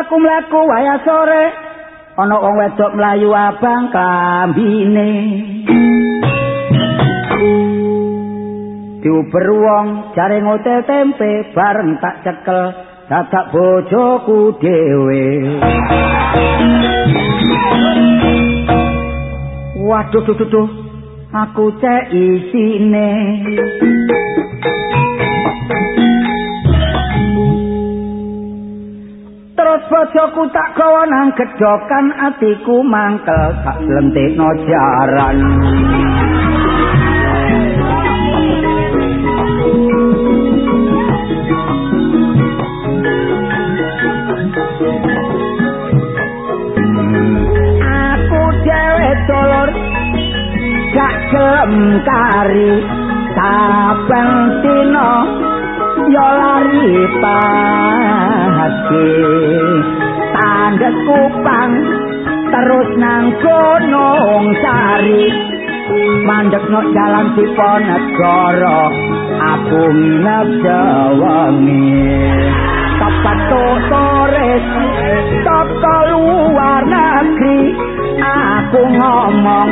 mlaku-mlaku waya sore. Ana wong wedok mlayu abang kambine diuber wong jare ngote tempe bareng tak cekel dadak bojoku dhewe. Waduh duh duh. Aku cek isine bojoku tak gawa nang gedhokan atiku mangkel tak lentikno jaran kari saben dina ya lari pahake tandhet kupang terus nang gunung sari mandek no jalan siponegoro aku nginep jawangi tepat sore toko luar negeri. Aku ngomong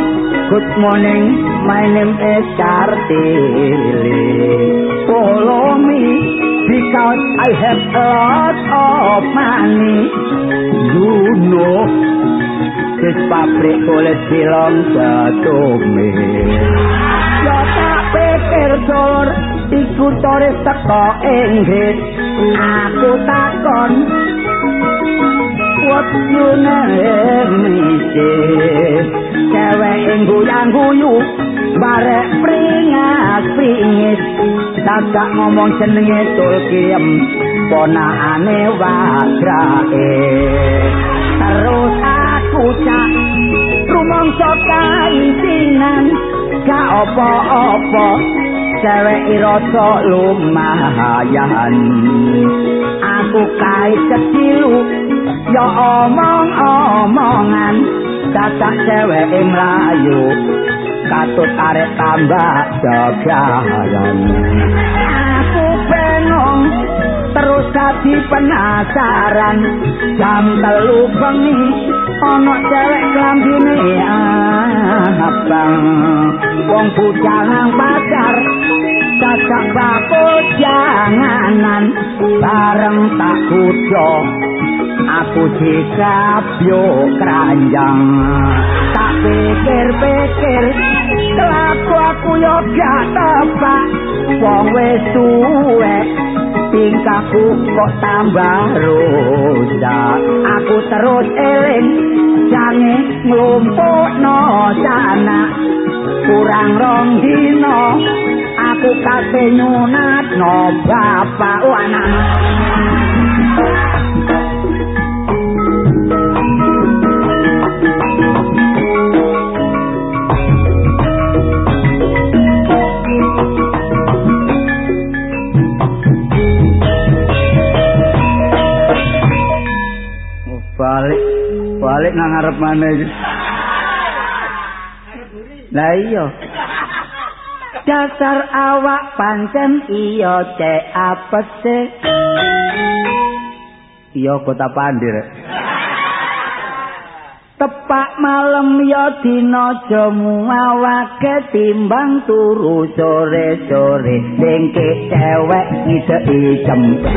good morning my name is Kartili. Follow me because I have a lot of money. You know this pabrik kulit belong to me ya tak pikir dor iku turis teko Inggris. Aku takon what you name is cewek guyang guyu barek pringas pringis dadak ngomong jenenge tulkiem ponakane wadrake terus aku cak rumangsa kaisinan gak apa-apa cewek irasa lumayan. Aku kait kecilu ya omong-omongan dadak cewek mlayu katut arek tambah jagaran aku bengong terus dadi penasaran. Jam telu bengi ana cewek klambine abang. Wong bujangan pacar cacak bakul janganan. Bareng tak kudo aku sikap yo tak pikir-pikir kelaku aku yo gak tebak. Wong wis tuwe tingkahku kok tambah rusak. Aku terus eling jange nglumpuk no sana kurang rong dino aku kate nyunat no bapak wana balik nang ngarep mana lah iya. Dasar awak pancen iya cek. Apa iya kota pandir. Tepak malam ya dina jamu awake timbang turu sore sore dengke cewek ngideki cempe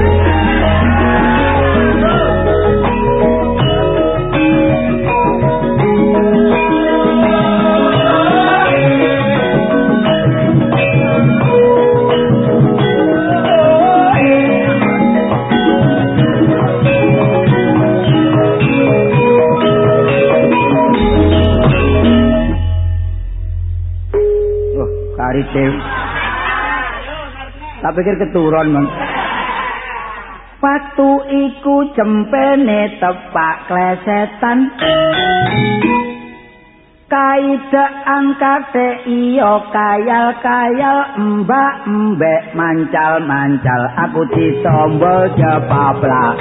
dewi. Tak pikir keturun mang Waktu iku cempene tepak klesetan. Kaidaan kate iyo kayal-kayal mbak-mbek mancal-mancal. Aku disombol jepaplak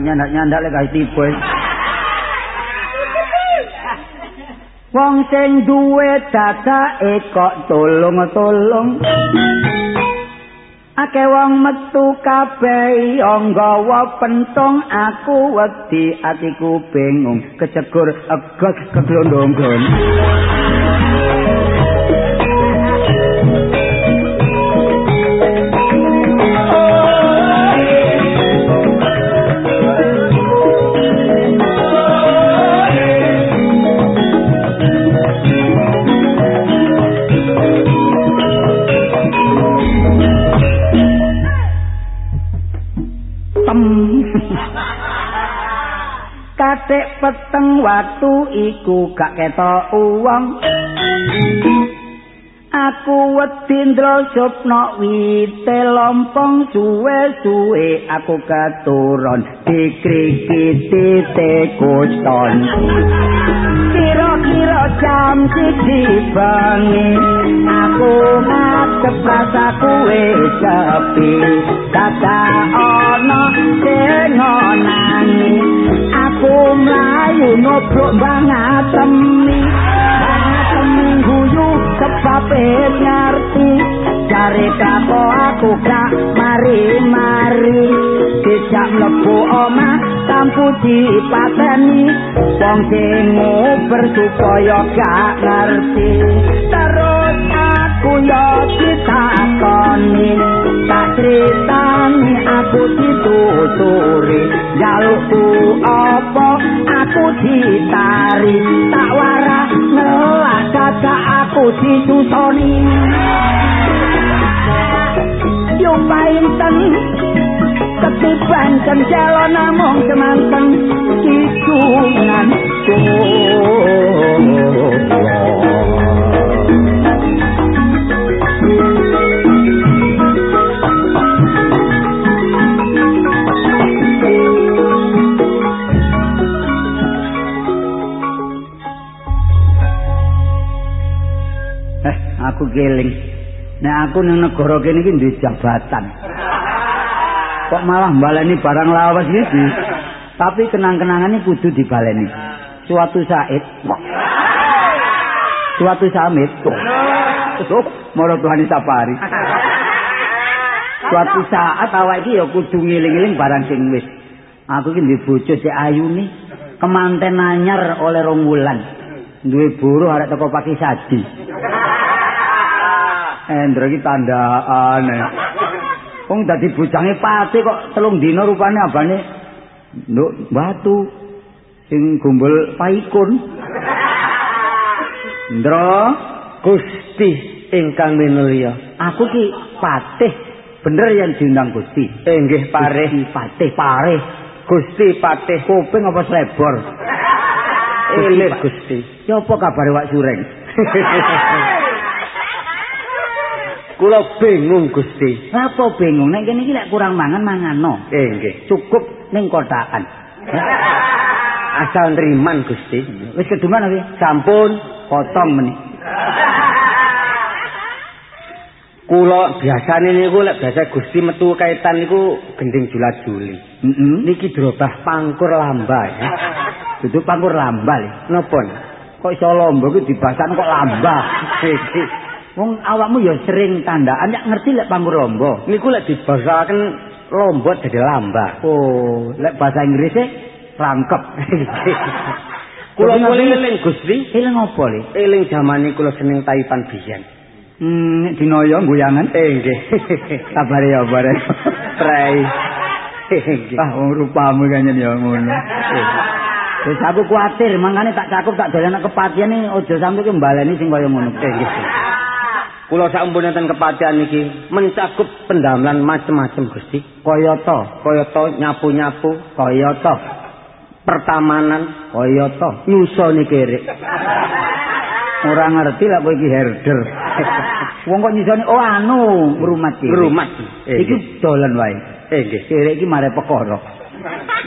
nyandak lek gawe tiba. Wong sing duwe dadake kok tolong-tolong. Ake wong metu kabeh nggawa pentong aku wedi atiku bingung kecegur egos keglondonggon. Katik peteng watu iku gak ketok uwong. Aku wedi ndrosopno wite lompong suwe-suwe aku katuron dikrikiti tekuton Kira-kira jam siji bengi aku ngadep rasaku wis sepi dadah ana sing nangis aku mlayu ngobrol banget temi guyu sebab ngerti. Cari kapo aku gak mari-mari. Dijak mlebu omah tampu dipateni wong sing ngoper supaya gak ngerti. Terus aku yo ditakoni tak critani aku dituturi jalukku apa aku ditari tak warah ngelak dadak aku disusoni yo painten ketiban kencelo namung semanten kicungan Eh, aku geling. Nek aku ning negara kene iki duwe jabatan. Kok malah baleni barang lawas iki? Tapi kenang-kenangan kudu dibaleni. Suatu saat, suatu samit, oh, moro Tuhan sapari. Suatu saat awak iki ya kudu ngiling-iling barang sing wis. Aku iki duwe bojo sik ayu kemanten anyar oleh rong wulan. Duwe buruh arek teko pagi sadi. Endro iki tandaan. Wong dadi bojange pati kok telung dina rupane abane nduk batu sing gombol paikun. Ndro Gusti ingkang minulya. Aku ki patih bener yang diundang Gusti. Inggih parih Gusti patih parih. Gusti patih Kuping apa slebor? elir Gusti. Ya apa kabare Wak Sureng? Kula bingung Gusti. Apa bingung nek kene iki lek kurang mangan mangano. Inggih. Cukup ning kotakan. Asal nriman Gusti. Wis keduman iki. Sampun Potong meneh. kula biasane niku lek biasa Gusti metu kaitan niku gending jula-juli. Heeh. Niki drobah pangkur lamba ya. Dudu pangkur lambal. Napa? Kok iso lomba kuwi dibasan kok lamba. Wong awakmu ya sering tandaan nek ngerti lek pangkur lomba. Niku lek dibasaken lomba dadi lamba. Oh, lek bahasa Inggris e rangkep. Kula mulih eling Gusti, Eling apa le? eling jamane kula seneng taipan biyen. Hmm, nek dinoyo guyangan. Eh nggih. Kabare ya bare. Nggih. Ah, wong rupamu kanyen ya ngono. Wis aku kuatir, mangane tak cakup tak dolan kepatian iki aja sampe ki mbaleni sing kaya ngono. Eh nggih. Kula sampun enten kepatihan iki mencakup pendamelan macem-macem Gusti. Kayata, Kayata nyapu-nyapu, kayata, pertamanan, kayata. nyusoni kerek. Ora ngerti lek kowe iki herder. Wong kok nyisoni oh anu ngrumat iki. Ngrumat. Eh, Iki dolan wae. Eh nggih. Sirek iki mare perkara.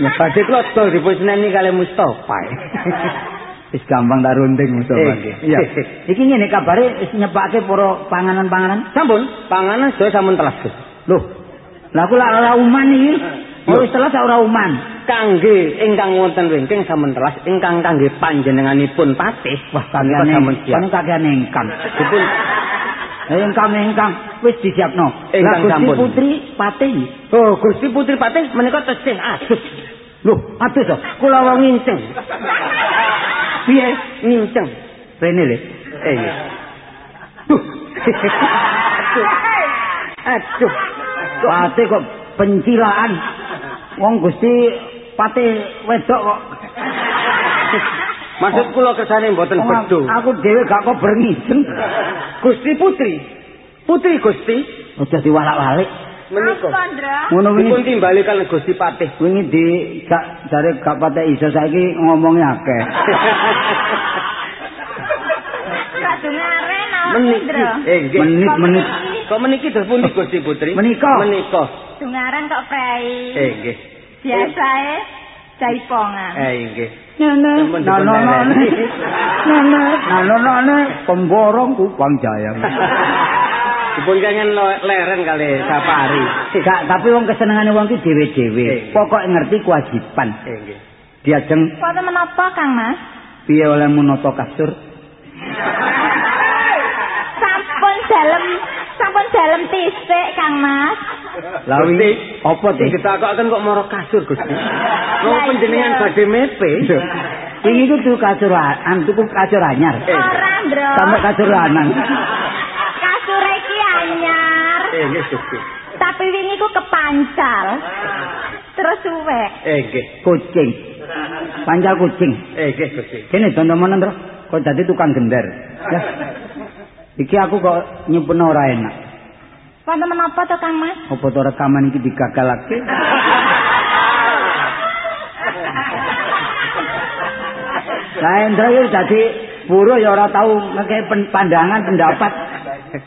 Ya kula dol dipuseneni kali Mustofa. Wis gampang tak runding Mustofa. Eh. Iya. Iki ngene kabare wis nyepake para panganan-panganan. Sampun, panganan sedaya sampun telas Gus. Loh. Lah aku lak ora uman iki. Oh, wis telas ora uman. Kangge ingkang wonten wingking sampun telas ingkang kangge panjenenganipun patih. Wah, kakean sampun siap. Kan kakean ingkang. Dipun Ingkang ingkang wis disiapno. Lah, Gusti. Putri Patih. Oh, Gusti Putri Patih menika tesih adus. Loh, atus to. Kula wong nginceng. Piye? Nginceng. Rene le. Eh. Duh. Aduh. Patih kok pencilaan. Wong Gusti Patih wedok kok. Maksud kula kersane mboten bedho. Aku dhewe gak kok berngijeng. Gusti Putri. Putri Gusti Aja diwalak-walik. Menika. Ngono wingi timbali kalian Gusti Patih. wingi di gak jare gak pateh iso saiki ngomongnya akeh. Meniki. Eh, nggih. Menit-menit Kok meniki terus pundi Gusti Putri? Menika. Menika. Dungaren kok prei. Eh, nggih. Biasae jaipongan. Eh, nggih. Nane, pemborong kupang jaya. Dipun kangen leren kali safari. Gak, tapi wong kesenengane wong ki dhewe-dhewe. Eh. Pokok ngerti kewajiban. Eh, nggih. Diajeng Kok menapa Kang Mas? piye oleh menata kasur. Sampun dalem, sampun dalem tisik Kang Mas. Apa Sing teh? ditakokaken kok mara kasur, Gusti. Wong Lah, panjenengan iya. badhe mepe. Ini ku tuh kasur an, tuku kasur anyar. Eh. Ora, Ndro. Sampai kasur lanang. Kasur iki anyar. Eh, nggih. Tapi wingi ku kepancal. Terus suwek. Eh, nggih. Kucing. Panjal kucing. Eh, nggih, Gusti. Kene tontonan Ndro. Kok dadi tukang gender. Ya. Iki aku kok nyimpen ora enak. Wonten menapa to Kang Mas? Apa to rekaman iki digagalake? Lah Endra iki dadi buruh ya ora tau ngekek pen- pandangan pendapat.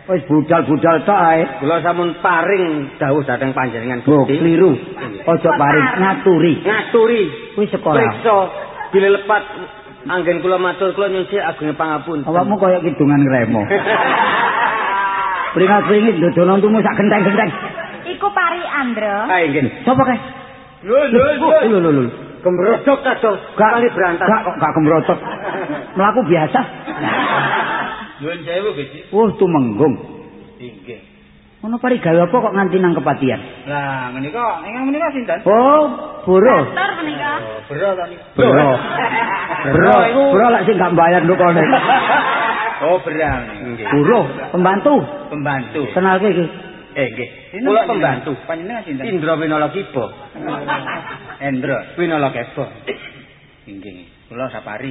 Wis budal-budal tok ae. Kula sampun paring dawuh dhateng panjenengan, Oh, Gusti. kliru. Ojo paring ngaturi. Ngaturi. Kuwi sekolah. Priksa bila lepat anggen kula matur kula nyuwun sih ageng pangapunten. Awakmu koyo kidungan ngremo. Pringat-pringit dodono tumu sak genteng-genteng. Iku pari Andro. Ah, nggih. Sopo kae? Lho, lho, Oh, lho lho lho. Kembrodok kados Gak kali berantas. Gak kok gak kembrotok. Melaku biasa. Nyuwun sewu, Gusti. Wah, tumenggung. Nggih. Ono pari gawe apa kok nganti nang kepatian? Lah, menika ingkang menika sinten? Oh, buruh. Dokter menika. Oh, bro ta niku. Bro. Bro, iku- bro lek sing gak bayar ndukone. Oh, berang. Nggih. Buruh, pembantu. Pembantu. Kenalke iki. Eh, nggih. Kula pembantu. Panjenengan sinten? Indra Winala Kiba. Endra. Winala Kiba. Inggih. Kula Sapari.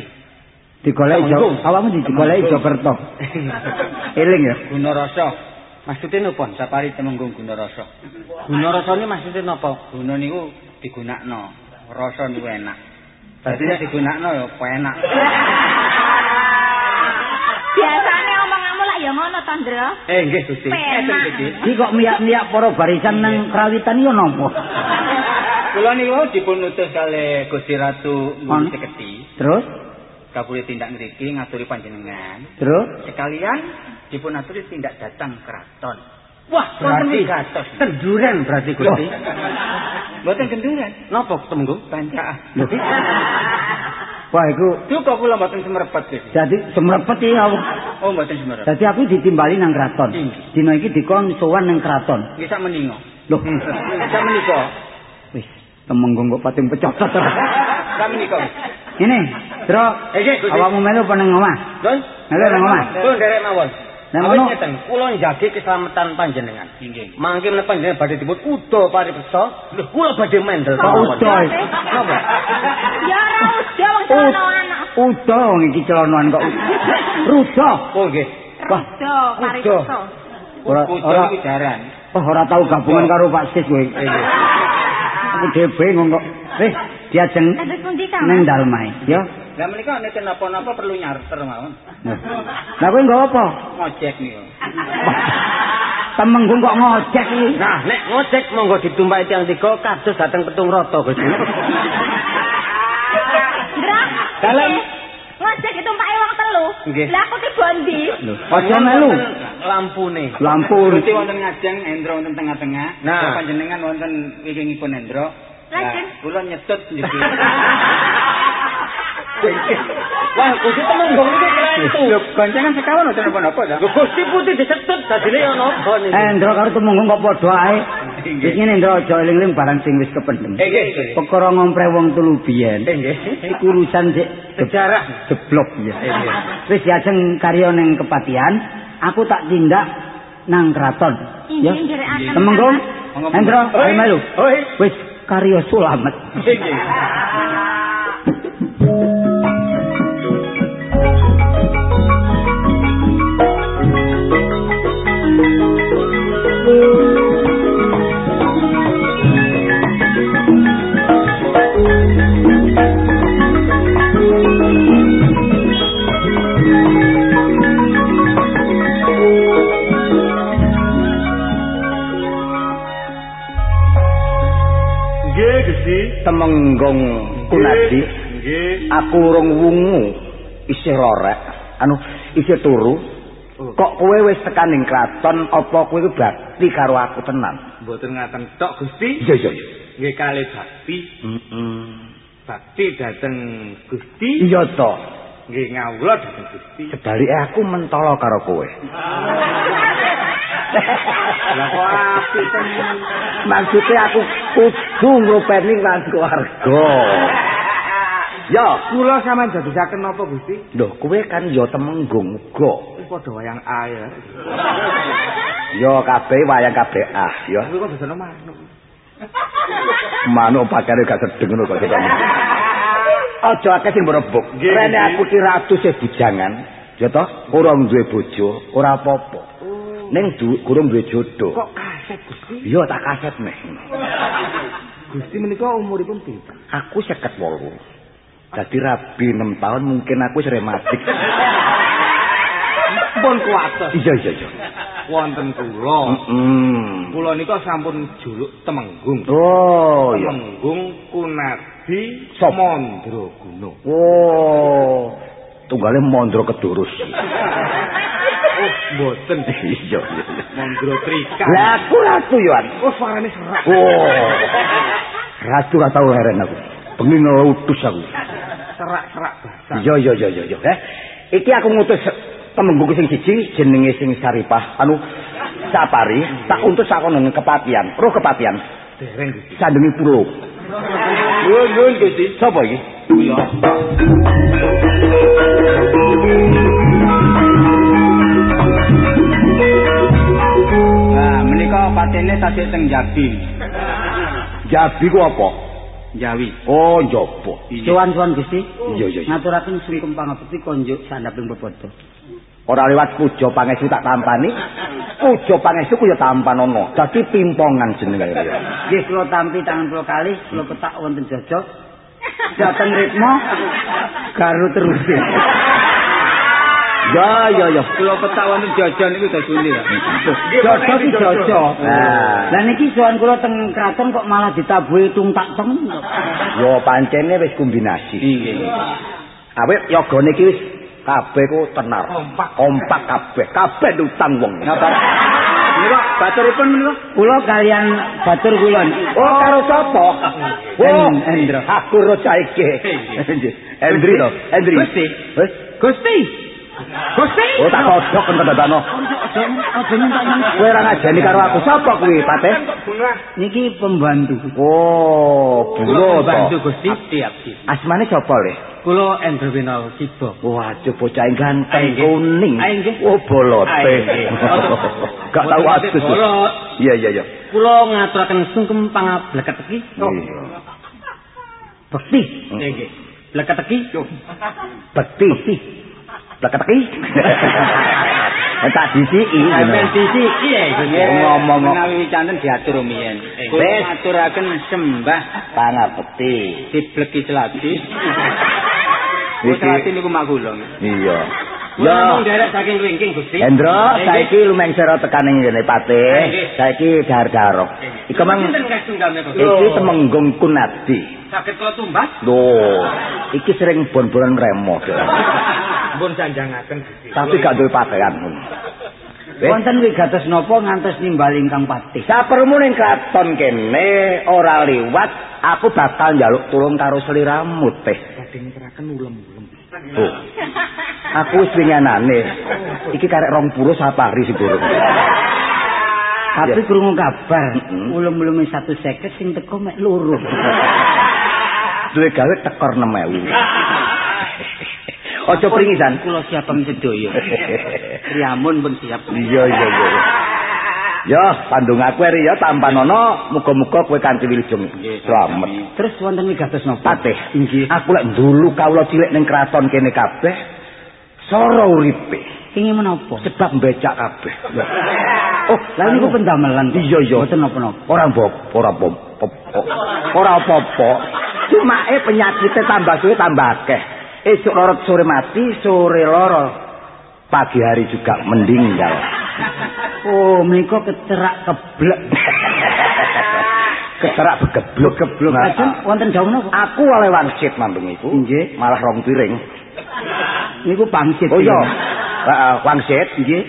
Digoleki. Jo. Awakmu digoleki Jokerto. Eling ya. Gunarasa. Maksudnya napa? Sapari Temenggung Gunarasa. Guna rasane maksudnya napa? Guna niku digunakno. Rasa niku enak. Dadi digunakno ya enak. Biasane omonganmu lak ya ngono to, Ndro. Eh, nggih, Gusti. Penak. Iki kok miyak-miyak para barisan nang krawitan iki napa? Kula niku dipun utus kali Gusti Ratu Seketi. Terus? Kabule tindak ngriki ngaturi panjenengan. Terus? Sekalian dipun aturi tindak datang keraton. Wah, Berarti berarti gatos. tenduran berarti Gusti. Mboten kenduran. Napa temenggung? Bancaan. Wah, iku Duka kula mboten semerepet Gusti. jadi semrepet iki aku. Oh, mboten semerepet. Dadi aku ditimbali nang kraton. Dina iki dikon sowan nang kraton. Nggih sak meninga. Loh, Sak menika. wis temenggung kok pating pecocot terus. Sak menika. Ini, Tro, Eh, awakmu melu apa nang omah? Don, Melu nang omah. Kula nderek mawon. Ngono. ngeten, kula njagi keselamatan panjenengan. Mangke menawa panjenengan badhe dipun uda paripursa, lho kula badhe mendel. Kok uda? Napa? Ya ora udah wong celonoan. Uda wong iki celonoan kok. Ruda. Oh nggih. Wah, Uda paripursa. ora ora jaran. oh, ora tau gabungan karo Pak Sis kowe. Aku dhewe bingung kok. Eh, diajeng nang dalmae, ya. Lah menika nek napa-napa perlu nyarter mawon. Nah. Lah kowe nggawa apa? Ngojek niku. Temenggung kok ngojek iki. Nah, nek ngojek monggo ditumpaki tiyang tiga kados dateng petung rata, Gusti. Ndra. Dalem. Ngojek itu mpake wong telu. Lah aku ki bondi. Aja melu. Lampune. Lampu. Gusti wonten ngajeng Endra wonten tengah-tengah. Nah. Panjenengan wonten wingingipun Endra. Lajeng. Kula nyetut niki. Wah, Gusti Temenggung iki keren itu. Lho, goncengan sekawan ora napa-napa ta? Lho Gusti putih disetut dadine ya napa niki? Endro karo temunggung kok padha ae. Wis ngene Endro aja eling-eling barang sing wis kependhem. Eh, nggih. Perkara ngompre wong telu biyen. Eh, nggih. Iku urusan sik Sejarah. jeblok ya. Eh. Wis diajeng karya ning kepatihan, aku tak tindak nang kraton. Temenggung. Monggo, Endro, Oi. ayo melu. Wis karya sulamet. Eh. Nggih, Gusti. Temenggung kunadi. Aku urung wungu isih rorek. Anu isih turu. Kok kowe wis tekan ning kraton apa kowe iku bakti karo aku tenan? Mboten ngaten tok, Gusti. Iya iya. Nggih kalih bakti, Heeh. bakti dhateng Gusti. Iya to. Nggih ngawula dhateng Gusti. Sebalike aku mentolo karo kowe. Lah kok apik tenan. Maksudnya aku kudu ngrupeni lan keluarga. Ya, Kula sampean dadosaken napa, Gusti? lho kowe kan ya temenggung uga. Wis padha wayang air. Ya kabeh wayang kabeh ah ya. Kuwi kok dasane manuk. Manuk pakare gak sedeng ngono kok ceritane. Aja akeh sing merebuk. Rene aku ki ratu sing bujangan. Ya toh, ora duwe bojo, ora apa-apa. Ning du- gurung duwe jodoh. Kok kaset, Gusti? Iya tak kaset meh. Gusti menika umuripun pinten? Aku 58. Dadi rabi 6 tahun mungkin aku wis rematik. Pun kuwates. Iya iya iya. Wonten kula. Hmm. Kula nika sampun juluk Temenggung. Oh iya. Temenggung Kunadi Sop. Mandraguna. Oh. Tunggale mondro kedurus. Oh, mboten. Iya. Mandra Trika. Lah aku ratu yoan. Oh, suarane serak. Oh. Ratu ra tau heren aku. Pengen ngutus aku. Serak-serak basah. Iya iya iya iya. Eh, iki aku ngutus temenggung sing siji jenenge sing Saripah anu Sapari tak utus sakono kepatian. Roh kepatian. Dereng Gusti. Sandengi pulau. Nuwun nuwun Gusti. Sapa iki? Iya. Nah, menika patene tasih teng Jabi. Jabi ku apa? Jawi. Oh, njaba. Sowan-sowan Gusti. Iya iya. Ngaturaken sungkem pangabekti konjuk sandaping pepodo. Ora lewat puja pangestu tak tampani. Puja pangestu ku ya tampan ana. Dadi pimpongan jenenge. Nggih kula tampi tangan kula kalih, kula petak wonten jojok. Dateng ritmo garu terus. Ya ya ya. Kula petak wonten jojok niku dadi pundi ta? Jojo ki jojo. Nah. Lah niki sowan kula teng kraton kok malah ditabuhi tungtak teng. Yo pancene wis kombinasi. Nggih. Awit yogane iki wis kabeh ku tenar. Kompak. Kompak kabeh. Kabeh utang wong. Napa? Menika baturipun menika? Kula kalian batur kula. Oh, karo sapa? Oh, Endro. Aku roca iki. Endri to, Endri. Gusti. Gusti. Gusti. Oh, tak kodhok kan. Aja minta Kowe ora ngajeni karo aku. Sapa kuwi, Pateh? Niki pembantu. Oh, bulo to. Gusti. Abdi abdi. Asmane sapa le? Kula Endro Winal Kibo. Waduh bocah ganteng kuning. Oh bolote. Gak atus. bolot. Iya iya iya. Kula ngaturaken sungkem pangableket iki. Iya. Bekti. Nggih. Bleket iki. Bekti. Bekti. Tak disiki. Sampeyan disiki ya iku. Ngomong menawi wicanten diatur rumiyin. Kula Wis. ngaturaken sembah pangapeti. dibleki selati. Iki- Iki selati niku magulung. Iya. Ya, Ya. derek saking ringking Gusti. Hendro, saiki lumengsera tekaning ngene Patih. Nggih. Saiki dar-darok. Iku mang iki temenggung kunadi. Saged kula tumbas. Loh, iki sering bon-bonan remo. Pun sanjangaken Gusti. Tapi gak duwe pakaian. Eh? Wonten wigatos napa ngantos nimbal ingkang patih? Sapermu ning kraton kene ora liwat, aku bakal njaluk tulung karo sliramu teh. Badhe ngeteraken ulem-ulem. Oh. Aku wis winganane. Iki karek 20 sapari sing durung. Tapi krungu kabar, ulum-ulume 150 sing teko mek loro. Duwe gawe tekor 6000. Aja pringisan. Kula siap sedaya. Priamun pun siap. Iya iya iya. Ya, pandung aku eri ya tampanono, muga-muga kowe kanthi wilujeng. Slamet. Terus wonten wigatos napa? Patih. Inggih. Aku lek dulu kawula cilik ning kraton kene kabeh sora uripe Kenging menapa? sebab becak kabeh. Oh, lha niku pendamelan. Iya, iya. Mboten napa-napa. Ora mbok, ora mbok. Ora apa-apa. Cuma eh penyakitnya tambah suwe tambah akeh. Esuk lorot sore mati, sore loro pagi hari juga meninggal. Oh, menika kecerak keblek. Keterak begeblok geblok. Lajeng wonten dawuh napa? Aku oleh wangsit mandung iku. Nggih. Malah rong piring. Niku pangsit. Oh iya. Heeh, wangsit. Nggih.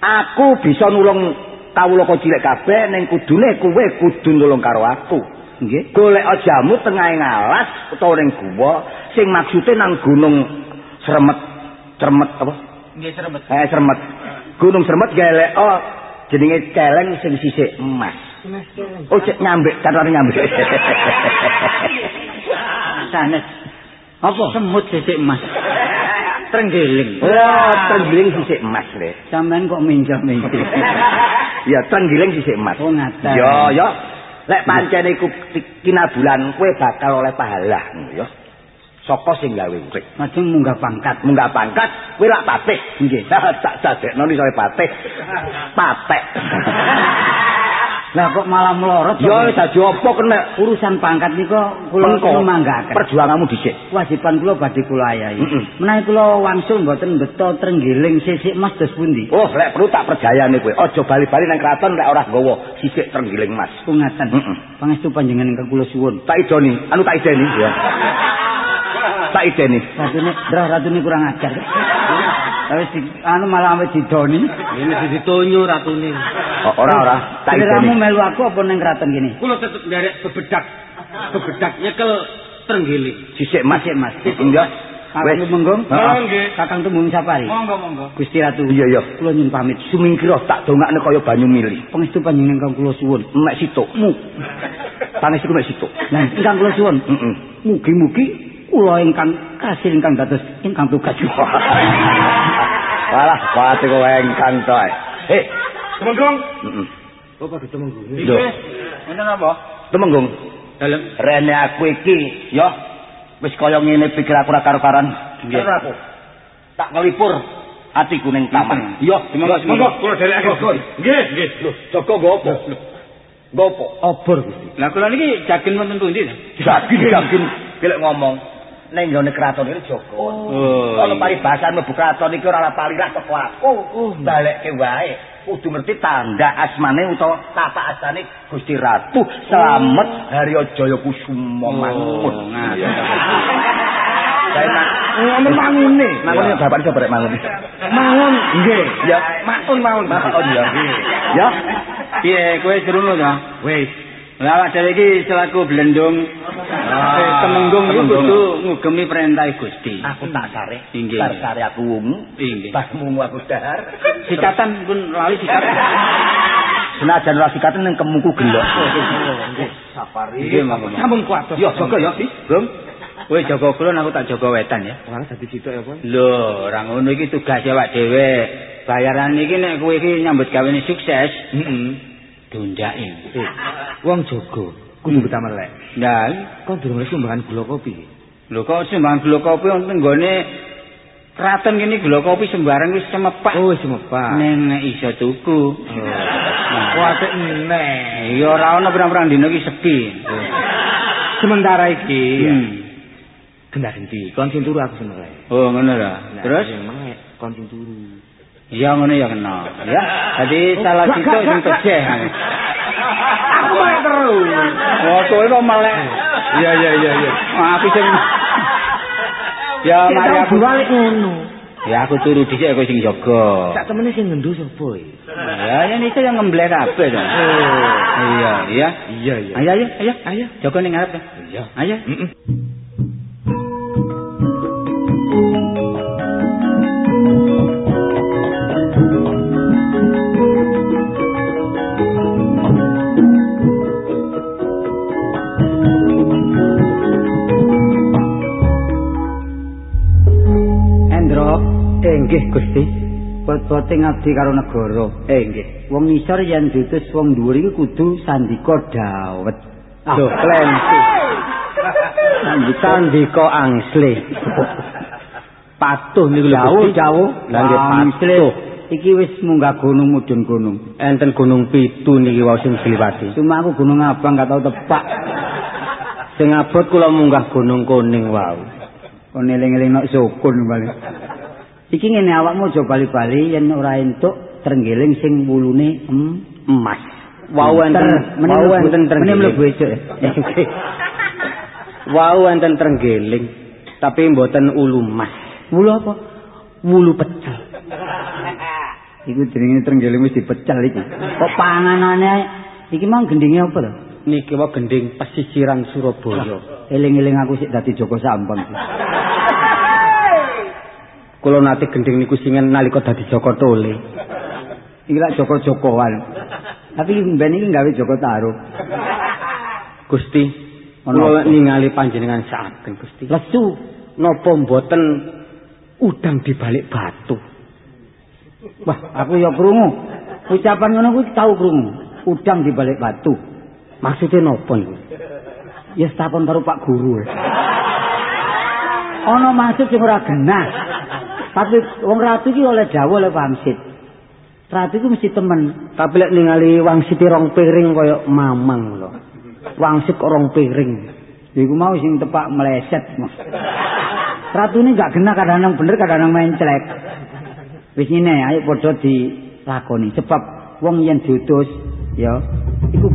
Aku bisa nulung kawula cilik kabeh ning kudune kowe kudu nulung karo aku. Nggih. Golek jamu tengah ngalas utawa ning guwa sing maksude nang gunung Sremet. Cermet apa? Nggih sremet. Eh Sremet. Gunung Sremet golek oh jenenge celeng sing sisik emas. Oh cek nyambek, catane nyambek. Sanes. Apa? Semut sisik emas. Trenggiling. Oh, trenggiling sisik emas le. Sampean kok minjam-minjam. Ya trenggiling sisik emas. Oh, ngaten. Ya, ya. Lek pancen iku kinabulan kowe bakal oleh pahala, ya. Sapa sing gawe urip? Lajeng munggah pangkat. Munggah pangkat, kowe lak patih. Nggih. Tak dadekno iso patih. Patek. Lah kok malah melorot? Ya wis dadi apa kena urusan pangkat nika kula manggaken. perjuanganmu dhisik. Kewajiban kula badhe kula ayahi. Mm-mm. Menawi kula wangsul mboten beto trenggiling sisik emas dos pundi? Oh, lek perlu tak percayane kowe. Aja bali-bali nang kraton lek ora nggawa sisik trenggiling mas. Pungatan. Mm-mm. Pangestu panjenengan ingkang kula suwun. Tak idoni, anu tak ideni ya. Tak ideni. Ratune, drah ratune kurang ajar. Tapi si, anu malah sampe didoni. Ini ditonyo ratune. Oh, ora ora, tak Kamu ideni. melu aku apa ning kraton kene? Kula tetep nderek bebedak. Bebedak nyekel trenggiling. Sisik mas, Sisik mas. Enggak. Heeh. nggih. Kakang Tumenggung Sapari. Monggo monggo. Gusti Ratu. Iya, iya. Kula nyuwun pamit. Sumingkira tak dongakne kaya banyu mili. Pangestu panjenengan ingkang kula suwun. Mek situk. Mu. Pangestu mek situk. Nah, ingkang kula suwun. Heeh. Mugi-mugi kula ingkang kasil ingkang dados ingkang tugas. Walah, pati kowe engkang to. Eh, Temenggung. heeh. Padha temenggung. Lho, Wonten apa? Temenggung. Dalem. Rene aku iki, ya. Wis kaya ngene pikir aku ora karo-karan. Nggih. Karo aku. Tak ngelipur atiku ning taman. Iya, Monggo, monggo, kula derekke. Nggih, nggih. Lho, Joko nggo apa? Nggo apa? Obor Gusti. Lah kula niki jagen wonten pundi ta? Jakin-jakin pilek ngomong. Ning nggone kraton iki Joko. Oh, Kalau iya. paribasan mlebu kraton iki ora palirah teko aku. Balekke wae. Kudu ngerti tanda asmane utawa tata asane Gusti Ratu Slamet Haryo Jaya Kusuma Mangun. Saya nak ngomong mangune. Mangune bapak iso barek mangun. Mangun. Nggih. Ya, maun maun maun ya. Ya. Piye kowe krungu ta? Wis. Lah awak dhewe iki selaku blendung eh, temenggung iku kudu ngugemi perintah Gusti. Aku tak sare. Inggih. Bar sare aku wungu. Inggih. Pas mungu aku dahar. Sikatan pun lali sikatan. Senajan ora sikatan ning kemungku gelok. Sapari. Nggih, monggo. Sampun kuat. Ya, jaga ya, Bung. Kowe jaga kulon aku tak jaga wetan ya. Ora dadi sitok ya, Pak. Lho, ora ngono iki tugas awak dhewe. Bayaran iki nek kowe iki nyambut gawene sukses, heeh. Dundake. Wong jaga kudu betah melek. Nah, Kok durung sumbangan gula kopi. lho kok sumbangan gula kopi wonten nggone kraton kene gula kopi sembarang wis semepak. Oh, wis mepak. Neng iso tuku. Apik meneh. Ya ora ana pirang-pirang dina iki sepi. Sementara iki Hmm. gendah endi? Kon sing turu aku seneng. Oh, ngono lah. Terus kon sing turu. Ya ngono ya kena. Ya. Dadi salah situ sing pejeh. Aku melek terus. Oh, kowe kok melek. Iya iya iya iya. Aku sing Ya mari aku balik ngono. Ya aku turu dhisik kowe sing jaga. Sak temene sing ngendu sapa iki? Ya yen iso yang ngemblek kabeh to. Oh. Iya, iya. Iya, iya. Ayo ayo ayo. Ayo. Jaga ning ngarep. Iya. Ayo. Heeh. Bote ngabdi karo negara. Eh nggih. Wong ngisor yen diutus wong dhuwur iki kudu sandika dawet. Ah, Lho, klensi. Sandika angsle. Patuh niku lho. jauh. Lah nggih patuh. Iki wis munggah gunung mudhun gunung. Enten gunung pitu niki wau sing diliwati. Cuma aku gunung abang gak tau tepak. Sing abot kula munggah gunung kuning wau. Kon eling-eling nok sukun bali. Iki ngene awakmu aja bali-bali yen ora entuk trenggiling sing wulune em Emas. Wau enten wau mlebu- enten meneh trenggiling. mlebu esuk. Wau enten trenggiling, tapi mboten ulu emas. Wulu apa? Wulu pecel. Iku jenenge trenggiling wis dipecel iki. Kok panganane iki mang gendinge apa lho? Niki wae gending pesisiran Surabaya. Eling-eling aku sik dadi Joko Sampang. Kula nate gending niku singen nalika dadi Joko Tole. Iki lak Joko-Jokoan. Tapi ben iki gawe Joko Taruh. Gusti, Ana kula ningali panjenengan saken Gusti. Lesu. Napa mboten udang di balik batu? Wah, aku ya krungu. Ucapan ngono kuwi tau krungu. Udang di balik batu. Maksudnya napa niku? Ya takon karo Pak Guru. Ana maksud sing ora genah. Tapi wong ratu iki oleh dawuh oleh wangsit. Ratu iki mesti temen. Tapi lek ningali wangsit rong piring kaya mamang lho. Wangsit rong piring. Iku mau sing tepak meleset. Ratu ini gak genah kadang-kadang bener kadang-kadang menclek. Wis ngene ayo padha dilakoni sebab wong yen diutus ya iku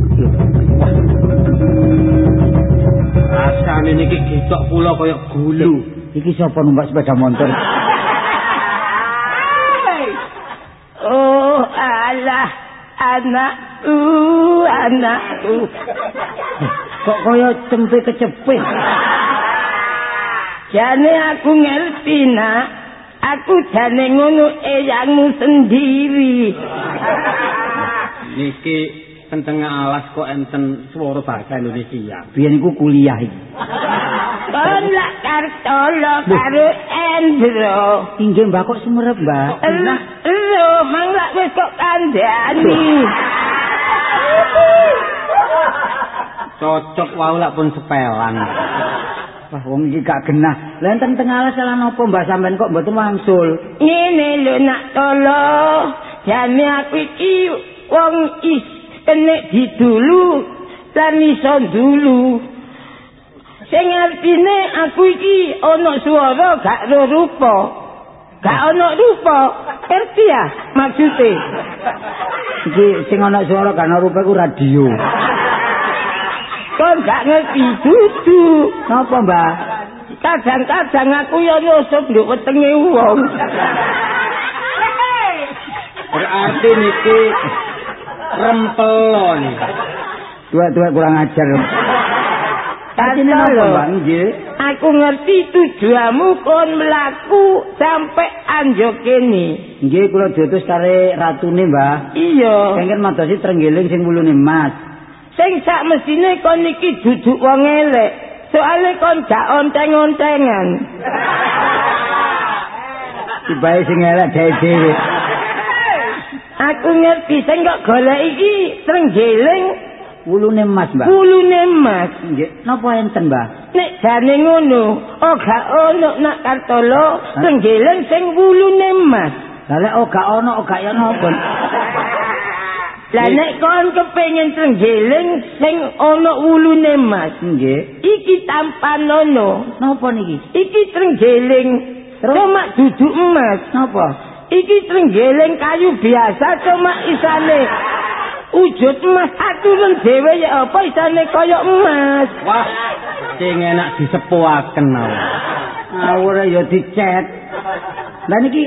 Rasane niki gitok kula kaya gulu. iki sapa numpak sepeda motor? Anakku, anakku. Kok kaya cempe kecepit. Jane aku ngerti, nak. Aku jane ngono eyangmu sendiri. Niki tengah alas kok enten swara bahasa Indonesia. Biyen iku kuliah iki. Lak kartolo karo Endro. Inggih Mbak kok sumerep, Mbak. Lho, mang lak wis kok kandhani. Cocok wae lak pun sepelan. Wah, wong iki gak genah. Lah enten tengah alas salah napa Mbak sampean kok mboten wangsul? Ngene lho nak tolo. Jane aku iki wong is kene didulu lan iso dulu. Sing artine aku iki ana swara gak ro rupa. Gak ana rupa. Ngerti ya maksude? Iki sing ana swara kan rupa iku radio. Kon gak ngerti dudu. Napa, Mbak? Kadang-kadang aku ya nyusup nduk wetenge wong. Berarti niki rempelon. Tuwek-tuwek kurang ajar. Artine Kata napa, lho. Mbak? Nggih. Aku ngerti tujuanmu kon melaku sampai anjo kene. Nggih kula diutus kare ratune, Mbak. Iya. Kengken madosi trenggiling sing wulune emas. Sing sak mesine kon iki duduk wong elek. Soale kon gak onteng-ontengan. Tibae sing elek dhewe-dhewe. Aku ngerti sing kok golek iki trenggiling Wulune emas, Mbak. kulune emas. Nggih. Napa enten, Mbak? Nek jane ngono, oh gak ono nak kartolo trenggiling sing wulune emas. Lah lek ora ana ora ya napa? Lah nek kon kepengin trenggiling sing ana wulune emas, Nggih. iki tanpa nono. Napa niki? Iki trenggiling Terus? cuma duduk emas. Napa? Iki trenggiling kayu biasa cuma isane wujud emas aturan dhewe ya apa isane kaya emas. Wah, sing enak disepuaken mau. Awure ya dicet. Lah niki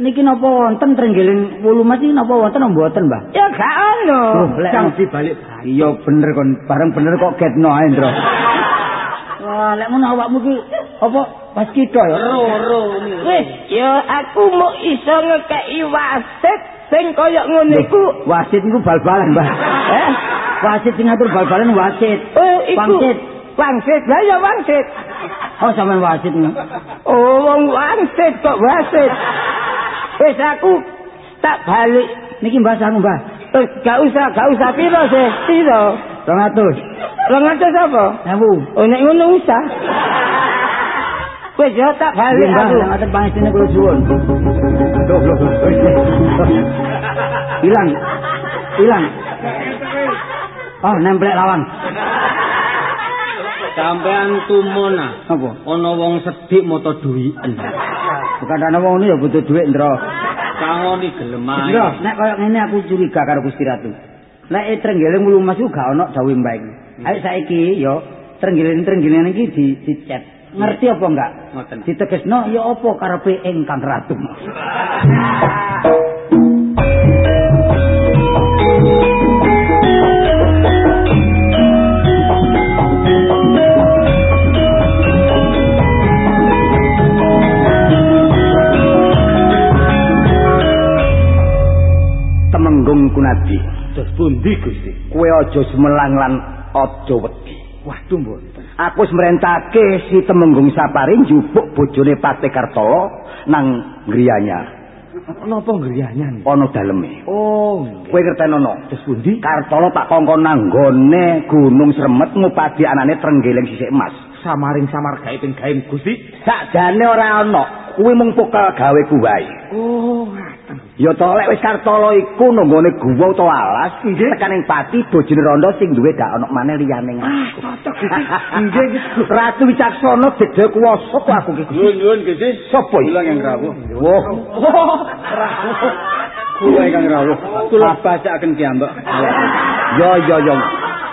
niki napa wonten trenggiling wulu mas iki napa wonten napa mboten, Mbah? Ya gak ono. Jang dibalik. Iya bener kon, bareng bener kok ketno ae, Ndro. Wah, lek ngono awakmu ki apa pas kita ya? Ro ro Wis, ya aku mau iso ngekeki wasit sing kaya ngono iku. Wasit niku bal-balan, Mbah. Eh? Wasit sing ngatur bal-balan wasit. Oh, iku. Wangsit. Wangsit, lah ya wangsit. Oh, sampean wasit niku. Oh, wong wangsit kok wasit. Wis aku tak balik. Niki Mbah sangu, Mbah. Eh, gak usah, gak usah piro sih, piro. 200. Lah ngancet apa? Ewu. Oh, nek ngono usah. Wis ya tak Mbah, aku. ngaten pangestine kula suwun. Loh, loh, loh. Wis, wis. Hilang. Hilang. Oh, nemplek lawan. Sampean tumona. Apa? Ana wong sedik moto duwiken. Bukan ana wong ini ya butuh duit, Ndro. Kangoni gelem ae. Ndro, nek kaya ngene aku curiga karo Gusti Ratu. Nek e trenggiling mulu mas ku gak ana dawuh mbak iki. Ayo saiki yo trenggiling-trenggiling iki di dicet. Ngerti apa enggak? Ngoten. Ditegesno ya apa karepe ingkang ratu. Temenggung kunadi. Terus pundi Gusti? Kowe aja semelang lan aja wedi. Waduh mboten. Aku wis merentake si Temenggung Sapari njupuk bojone Pate Kartolo nang griyanya. Napa ngriyanyan? Ana daleme. Oh, Kowe ngertenono? terus pundi? Kartolo tak kongkon nang nggone Gunung Sremet ngupadi anane Trenggeleng sisik emas. Samaring samar gawe ping gawe Gusti. Sakjane ora ana. Kuwi mung pokal gawe ku wae. Oh. Ya to lek wis Kartolo iku nanggone guwa utawa alas, tekan ing pati bojone Rondo sing duwe dak ana maneh liyane ngaku. Nggih, Ratu Wicaksana dede kuwasa kok aku iki. Nuwun Gusti. Sopo iki? Kula yang rawuh. Wah, Kula ingkang rawuh. Kula bacaken piyambak. ya ya ya.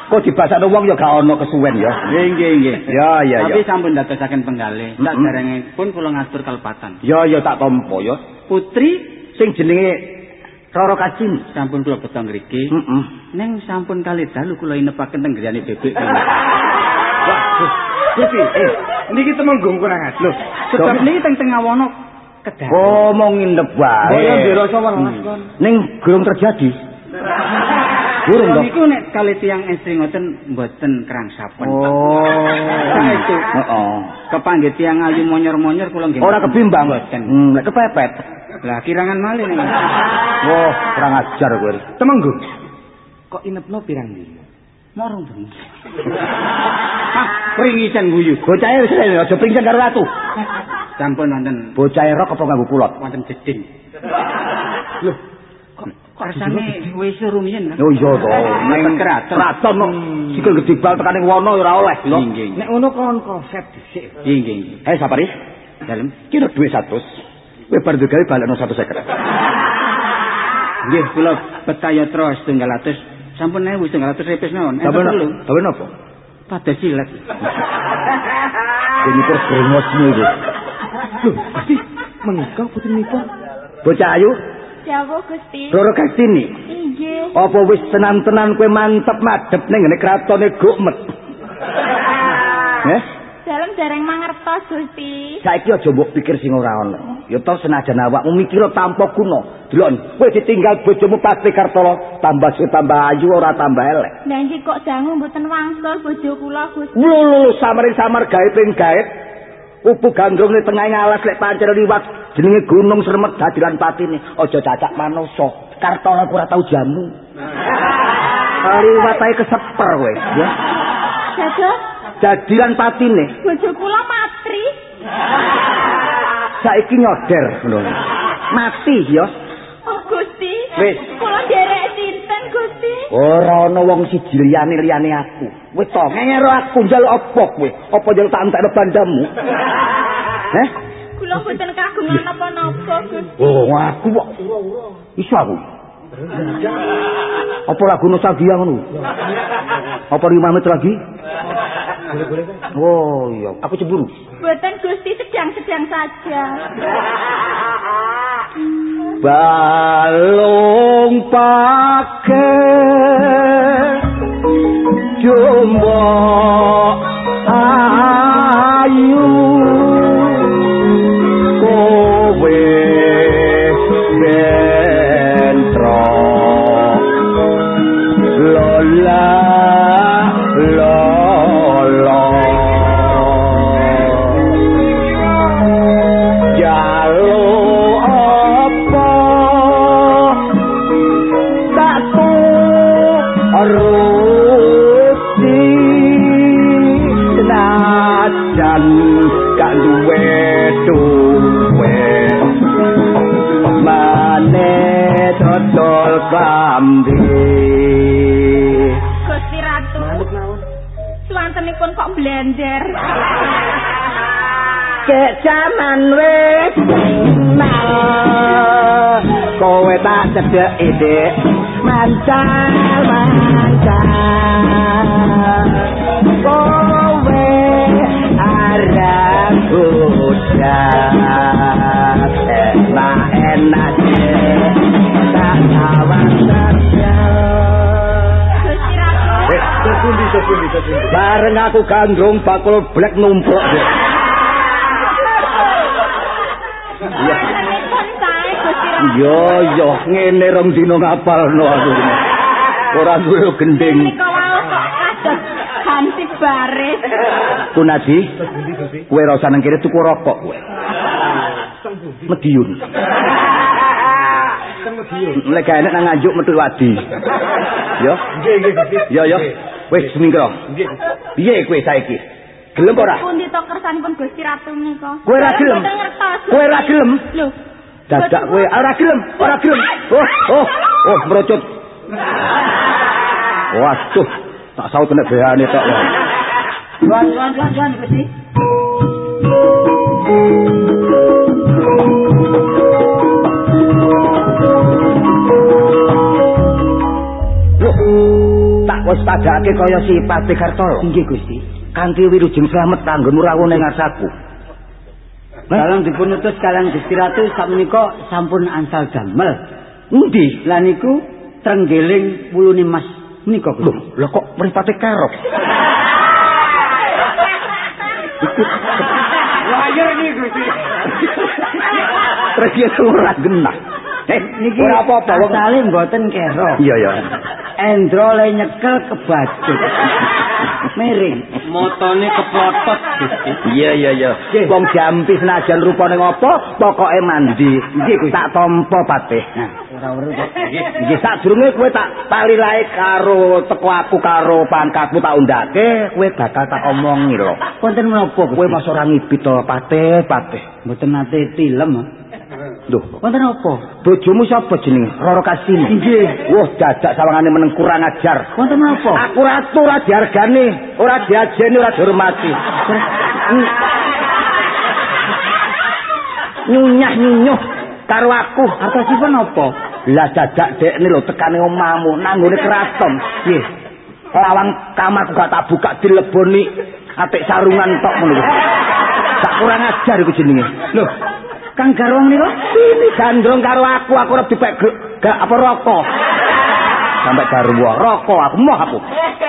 Kok dibasakno wong ya gak ana kesuwen ya. Nggih, nggih, nggih. Ya ya Tapi ya. sampun dadosaken penggalih. Sak Mm-mm. derenge pun kula ngatur kalepatan. Ya ya tak tampa ya. Putri Sing jenenge Roro Kacin. sampun kula beto ngriki. Heeh. Neng sampun kali dalu kula inepaken teng griyane bebek. Gusti, eh, Niki temenggung kurang ati. Lho, sebab niki teng tengah wono kedah. ngomong nginep wae. Boyo dirasa welas kon. Ning gurung terjadi. Gurung dong. Niku nek kali tiang estri ngoten mboten krangsapen. Oh. Saestu. Heeh. Kepanggih tiang ayu monyor-monyor kula nggih. Ora kebimbang. Mboten. Hmm, nek kepepet. Lah kirangan malih ning. Wah, kurang ajar kowe. Temenggung. Kok inepno pirang dino? Morong bengi. Ah, pringisan guyu. Bocah wis aja pringsen karo ratu. Sampun wonten Bocah rok apa nganggo kulot? wonten jeding. Loh, kersane wis rumiyin kan? Oh iya to. Ning keraton. Keraton kok sikil gedhe bal tekaning wono ora oleh lho. Nek ngono kon konsep dhisik. Nggih, nggih. Eh sapari, Dalem. kira duwe 100. Kowe bar gawe balekno 150. Nggih, kula betayatra setunggal atus. Sampun ewu setunggal atus repes mawon. Enten Tapi perlu. tapi napa? Pada silet. Ini terus brengosmu itu. Loh, Gusti, menika putrinipun. Bocah ayu, Jawa Gusti. Roro Gastini. Inggih. Apa wis tenan-tenan kowe mantep madhep ning ngene kratone Gokmet? Eh? Dalem dereng mangertos Gusti. Saiki aja mbok pikir sing ora ana. Ya to senajan awakmu mikir tanpa guna. Delok, kowe ditinggal bojomu Pati Kartolo, tambah suwe tambah ayu ora tambah elek. Lah iki kok dangu mboten wangsul bojo kula Gusti. Lulu samar-samar gawe ping gaet. Upu gandrung ning tengah alas lek pancen liwat jenenge Gunung Sremet dadilan patine. Aja cacak manungsa. Kartolo ora tau jamu. Liwat ae keseper kowe, ya. Dados Dadilan patine. bojo kula matri. Saiki nyoder ngono. Mati ya. Oh Gusti. Wis. Kula derek sinten Gusti? Ora ana wong siji liyane-liyane aku. Wis to, ngero aku njaluk apa kowe? Apa njaluk tak entekno bandamu? Heh? Kula mboten kagungan napa-napa Gusti. Oh, aku kok. Iso aku. Apa lagu nostalgia ngono? Apa 5 menit lagi? Oh iya, aku cemburu. Mboten Gusti sedang-sedang saja. balung pake jumbo ayu kowe rusi senajan gak duwe duwe mane dodol klambi Gusti Ratu. Suwantenipun kok blender. Kek jaman wis kowe tak cedek ide mancal mancal kowe arep udah enak enak tak kawan saja. Sepundi sepundi sepundi. bareng aku gandrung bakul black numpuk Suwantenipun sae Gusti Ratu. Yo yo ngene rong dino ngapalno aku. Ora duwe gending. Kok kados Hansip baris. Kunadi, kowe ora usah nang kene tuku rokok kowe. Mediun. Lek gak enak nang nganjuk metu wadi. Yo. Nggih nggih Gusti. Yo yo. Wis seminggu. Nggih. Piye kowe saiki? Gelem ora? Pundi to kersanipun Gusti Ratu menika? Kowe ora gelem? Kowe ora gelem? Lho. Dadak kowe ora gelem, ora gelem. Oh, oh, oh, merocut. Waduh, tak saut nek beane tok. Tuan, tuan, tuan, tuan, Gusti. Loh, tak wis padake kaya si Pati Kartolo. Inggih, Gusti. Kanthi wilujeng slamet kanggo nurawone ngarsaku. Dalam dipun utus kalian Gusti Ratu sakmenika sampun ansal damel. Endi? Lah niku trenggeling wulune Mas menika Gusti. Loh, lho kok mripate karok? Layar iki Gusti. Terus ya ora genah. Eh, Niki ora apa-apa wong. asale mboten kero. Iya, iya. Endro le nyekel kebacut. Miring. Motone keplotot Gusti. Iya, iya, iya. Wong jampi senajan rupane ngopo, pokoke mandi. Nggih, tak tampa patih. Nah, ora weruh kok. Nggih, sadurunge kowe tak palilae karo teko aku karo pangkatmu tak undake, kowe bakal tak omongi lho. Wonten menapa Kowe mas ora ngibit to, patih, patih. Mboten nate tilem. Lho, Wonten apa? bojomu sapa jenenge? Roro Kasini. Nggih. Wah, dadak sawangane meneng kurang ajar. Wonten apa? Aku ratu ora diargani, ora diajeni, ora dihormati. Nyunyah nyunyuh karo aku. Artosipun apa? Lah dadak dekne lho tekane omahmu nanggone keraton. Nggih. Lawang kamarku gak tak buka dileboni atik sarungan tok ngono. Tak kurang ajar iku jenenge. Lho, Kang Garwang niku? gandrung karo aku, aku ora dipek gak apa rokok. Sampai garwa, rokok aku moh aku.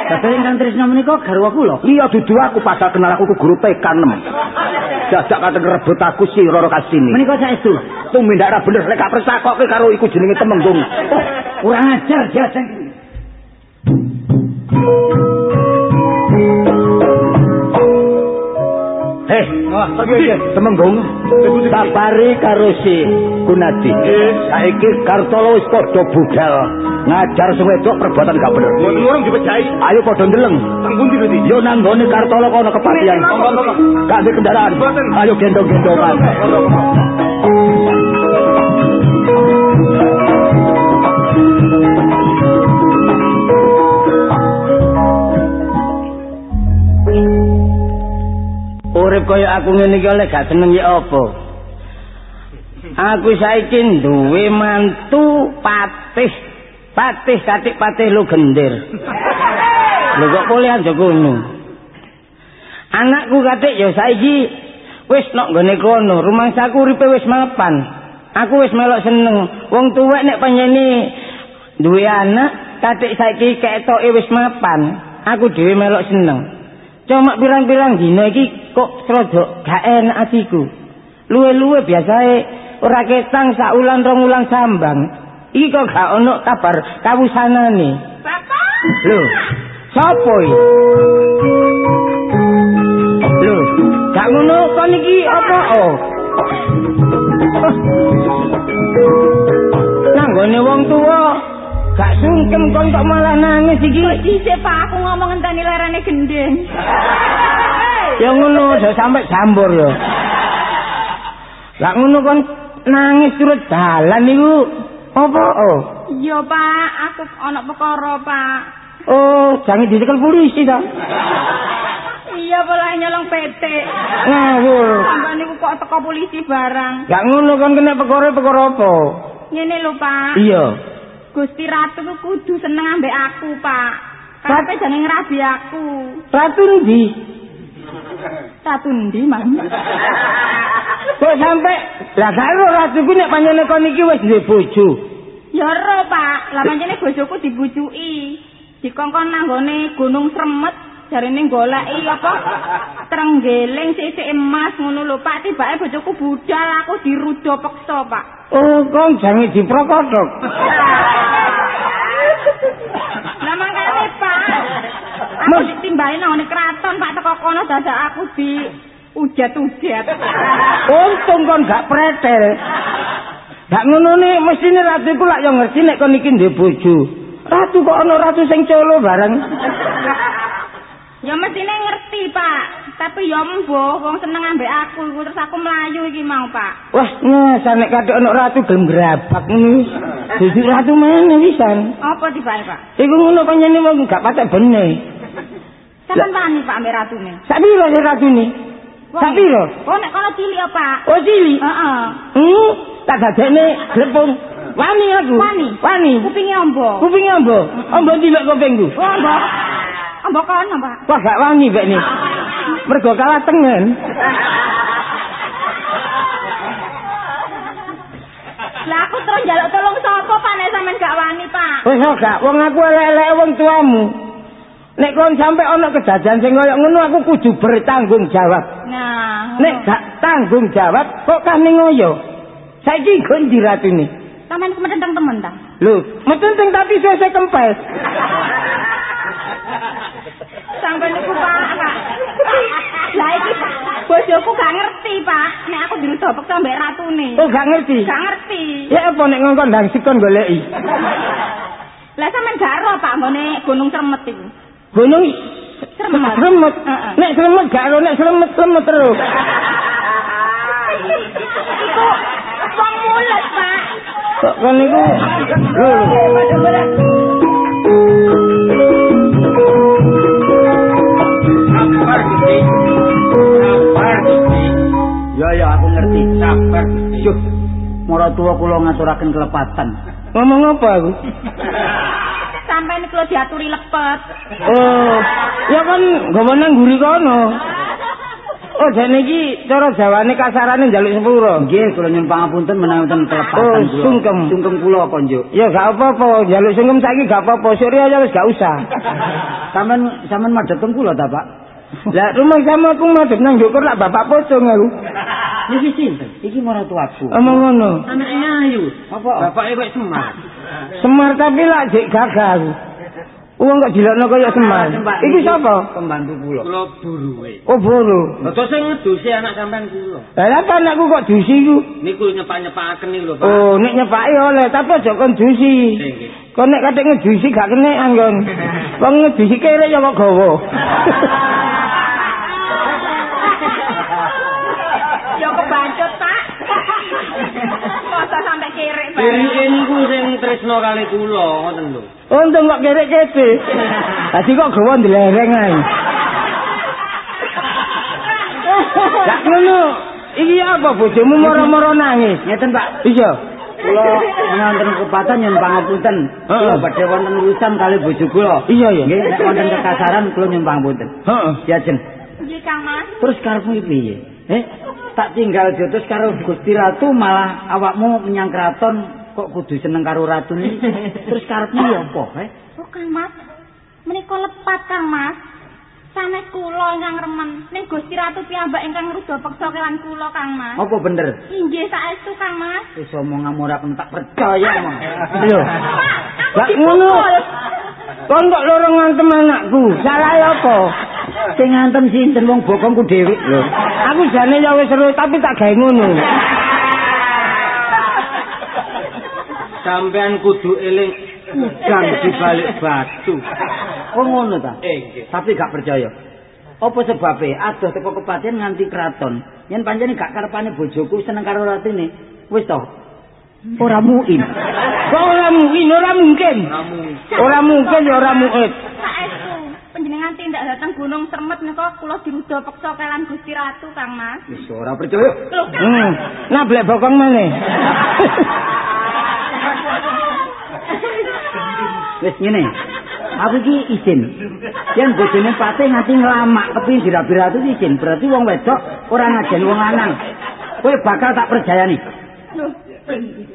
Bapak ingkang tresna menika garwa kula. Iya dudu aku padahal kenal aku ku guru TK 6. Dadak kate rebut aku si Roro Kasini. Menika saestu. tumindak ra bener lek gak persakoke karo iku jenenge Temenggung. Oh, kurang ajar jateng. Heh, Temenggung. Sabari karo si Gunadi. Saiki Kartolo wis padha budal ngajar sing wedok perbuatan gak bener. Mboten urung dipejahi. Ayo padha ndeleng. Teng pundi Gusti? Yo nang gone Kartolo kono kepatian. Gak ada kendaraan. Ayo gendong-gendongan. Urip kaya aku ngene iki oleh gak seneng ya apa? Aku saiki duwe mantu patih. Patih katik patih lu gendir. Lho kok boleh aja kono. Anakku katik ya saiki wis nok nggone kono, rumangsaku uripe wis mapan. Aku wis melok seneng. Wong tuwek nek panjene duwe anak, katik saiki ketoke wis mapan. Aku dhewe melok seneng. Cuma pirang-pirang dina iki kok rada gak enak atiku. Luwe-luwe biasae ora ketang sak ulan rong ulang sambang. Iki kok gak ono kabar kawusanane. Bapak. Lho, sapa iki? Lho, gak ngono kon iki apa oh? Nanggone wong tuwa gak sungkem kon kok malah nangis iki. Kok dhisik Pak aku ngomong ngenteni lerane gendeng. Ya ngono aja sampe jambur ya. Lah ngono kon nangis turut dalan niku. Apa oh? Iya Pak, aku ana perkara Pak. Oh, jangan dicekel polisi ta. Iya pola nyolong PT. Ngawur. Sampai niku kok teko polisi barang. Gak ngono kon kena perkara-perkara apa? Ngene lho Pak. Iya. Gusti Ratu ku kudu seneng ambek aku Pak. Karepe jange ngrabi aku. Ratu ndi? Ratu ndi mang? Kok sampe lah gak ero ratu ku nek panjene kon iki wis duwe bojo. Ya ro Pak, lah pancene bojoku dibujuki. Dikongkon nanggone Gunung Sremet jarine goleki apa trenggeling sisik emas ngono lho Pak tibake bojoku budal aku dirudo peksa Pak Oh, kon jange diprokodok. Lah mangkane Pak aku ditimbali nang kraton Pak teko kono dadak aku di ujat-ujat Untung kon gak pretel. Gak ngono ne mestine ratu ku lak yo ngerti nek kon iki duwe bojo. Ratu kok ana ratu sing colo bareng. Ya mestine ngerti Pak tapi ya mbuh wong seneng ambek aku iku terus aku mlayu iki mau Pak Wah, nyasa nek kadek ana ratu gelem grabak ngono. Dudu ratu meneh pisan. apa tibake Pak Iku ngono panjene wong gak patek bener. Sampeyan wani Pak ambek ratune Sak piro ratune? Sak piro? Oh nek kono cilik ya Pak Oh cilik. Heeh. Hmm, tak dadekne glepung. Wani aku. Wani. Wani. Kupinge ombo. Kupinge ambo. Ambo dilek kupingku. Oh, ombo. Ombo kono, Pak. Wah, gak wani mbek ni. Mergo kalah tengen. Lah aku terus njaluk tolong sapa Pak nek sampean gak wani, Pak? Wis oh, gak, wong aku elek-elek wong tuamu. Nek kon sampe ana kejadian sing kaya ngono aku kudu bertanggung jawab. Nah, Nek gak tanggung jawab kok kane ngoyo. Saiki kon diratune. sampean ku metentang temen ta? Lho, metenteng tapi sese kempes. Sampean niku Pak, Pak. Lah iki bojoku gak ngerti, Pak. Nek aku dirudopek sampe ratune. Oh, gak ngerti. Gak ngerti. Ya apa nek ngongkon ndang sikon goleki. Lah sampean gak ro, Pak, nggone Gunung Sremet iku. Gunung. Sremet. Heeh. Nek sremet gak ero nek sremet sremet terus. Iku wong mules, Pak. Kok niku lho. Sabar Gusti. Duh, mara tuwa kula ngaturaken kelepatan. Ngomong apa aku? Sampeyan niku lho diaturi lepet. Oh, ya kan gawa nang guri kono. Oh, jane iki cara Jawane kasarane njaluk sepuro. Nggih, kula nyuwun pangapunten menawi wonten Oh, kelepatan kula. sungkem. Sungkem kula apa, Njuk? Ya gak apa-apa, njaluk sungkem saiki gak apa-apa. Surya aja wis gak usah. Sampeyan sampeyan madhep teng kula ta, Pak? Lah rumah sama aku madhep nang njukur lak bapak pocong aku. Iki sinten? Iki mara tuaku. Omong ngono. Anaknya ayu. Apa? Bapaknya kok semar. Semar tapi lak jek gagal. Wong kok dilokno kaya semar. Iki sapa? Pembantu kula. Kula buruwe. Oh, boro. Lha sing ngedusi anak sampean kula. Lah apa anakku kok dusi ku? Niku nyepak-nyepakaken niku lho, Pak. Oh, nek nyepaki oleh, tapi aja kon dusi. Kon nek katik ngedusi gak kene anggon. Wong ngedusi kere ya kok gawa. niku sing tresno kali kula, ngoten lho. Untung kok kere kete. Tadi kok gawa ndelereng ae. Gak ngono. Iki apa bojomu moro-moro nangis? Ngeten, Pak. Iya. Kula wonten kepatan nyuwun pangapunten. Kula badhe wonten urusan kali bojo kula. Iya, iya. Nggih, nek wonten kekasaran kula nyuwun pangapunten. Heeh. Diajen. Nggih, Kang Mas. Terus karepmu piye? Eh? Tak tinggal jotos karo Gusti Ratu malah awakmu menyang kraton kok kudu seneng karo ratu ini. Terus karepmu ya apa, eh? Oh, Kang Mas. Menika lepat, Kang Mas. Sanes kula ingkang remen. Ning Gusti Ratu piyambak ingkang ngrudo peksa kelan kula, Kang Mas. Apa bener? Inggih saestu, Kang Mas. Wis omong ora tak percaya mong. Lho. Gak ngono. Kon kok loro ngantem anakku. Salah apa? Sing ngantem sinten wong bokongku dhewe lho. Aku jane ya wis seru tapi tak gawe ngono. Sampean kudu eling udang di balik batu. Oh ngono ta? Eh, Tapi gak percaya. Apa sebabe adoh teko kepatihan nganti kraton. Yen pancene gak karepane bojoku seneng karo ratine. Wis to. Ora muin. Kok ora mungkin, ora mungkin. Ora mungkin ya ora mungkin. Saestu. Panjenengan tindak dateng Gunung Sermet nika kula dirudo peksa kelan Gusti Ratu, Kang Mas. Wis ora percaya. Hmm. Nah blek bokong meneh. Wis ngene. Aku iki izin. Yen bojone pate nganti nglamak kepin dirabi ratu iki izin. Berarti wong wedok ora ngajeni wong lanang. Kowe bakal tak percayani. Lho,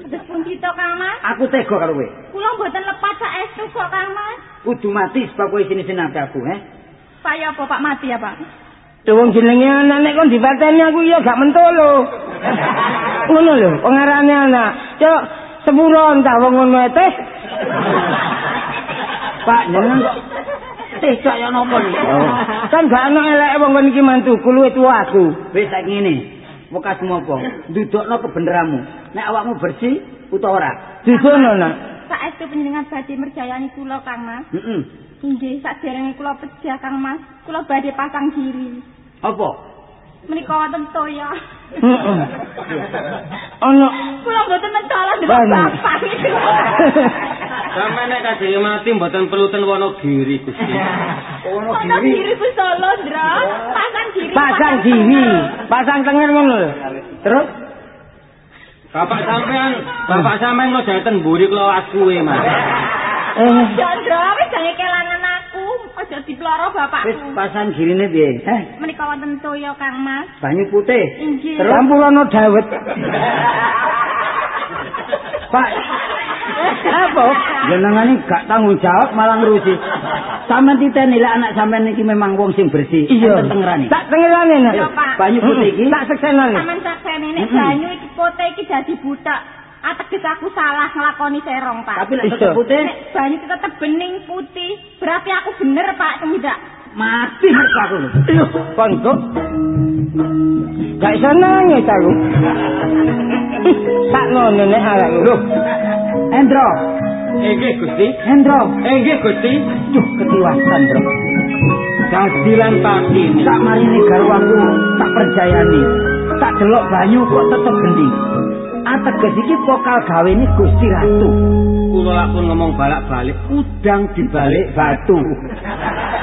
terus pun kita, Kang Mas. Aku tega karo kowe. Kula mboten lepat saestu kok, Kang Mas. Kudu mati sebab kowe sini-sini aku, eh. Saya apa Pak mati ya, Pak? Tuh wong jenenge anak nek kon dipateni aku iya gak mentolo. Ngono lho, pengarane anak. Cok sepuro entah wong ngono teh. Pak, jenengan kok teh cok ya napa nih? Kan gak ana eleke wong kon iki mantuku luwih tuwa aku. Wis sak ngene. Wekasmu apa? Ndudukno kebeneranmu. Nek awakmu bersih utawa ora? Disono nak. Saestu panjenengan badhe merjayani kula, Kang Mas. Heeh. Inggih, saderenge kula pejah, Kang Mas. Kula badhe pasang diri. Apa? Menika wonten toya. Heeh. Ono Kula mboten mentala ndelok bapak. Sampe nek kadhe mati mboten perlu ten Wonogiri Gusti. Ono Ono diri ku solo, Ndra. Pasang diri. pasang diri, pasang tengen ngono lho. Terus Bapak sampean, bapak sampean kok jaten mburi kula asuwe, Mas. Eh, Ndra, wis jange kelangan aku. Aja diploro wis bapakku. pasang girine piye? Eh, Menika wonten toya, Kang Mas. banyu putih. Inggih. Terus? campur ono dawet. Pak, Apa? jenengan ini gak tanggung jawab malah ngurusi. Sampeyan titeni lek anak sampeyan iki memang wong sing bersih. Iya. Tengerane. Tak Pak. Banyu putih iki. Tak seksenane. Saman saksene nek banyu iki pote iki dadi butak. Ateges aku salah nglakoni serong, Pak. Tapi Iso. tetep putih Nek banyu tetep bening putih, berarti aku bener, Pak, tidak. mati mereka aku. lho. Gak iso nangis aku. Tak ngono nek arek lho. Endro, Nggih, Gusti. Endro. Nggih, Gusti. Duh, ketiwasan, Bro. Dadilan pati ini. Sak marini karo aku tak percayani. Tak delok banyu kok tetep bening. Ateges iki pokal gawe ini Gusti Ratu. Kula pun ngomong balak-balik. Udang dibalik batu.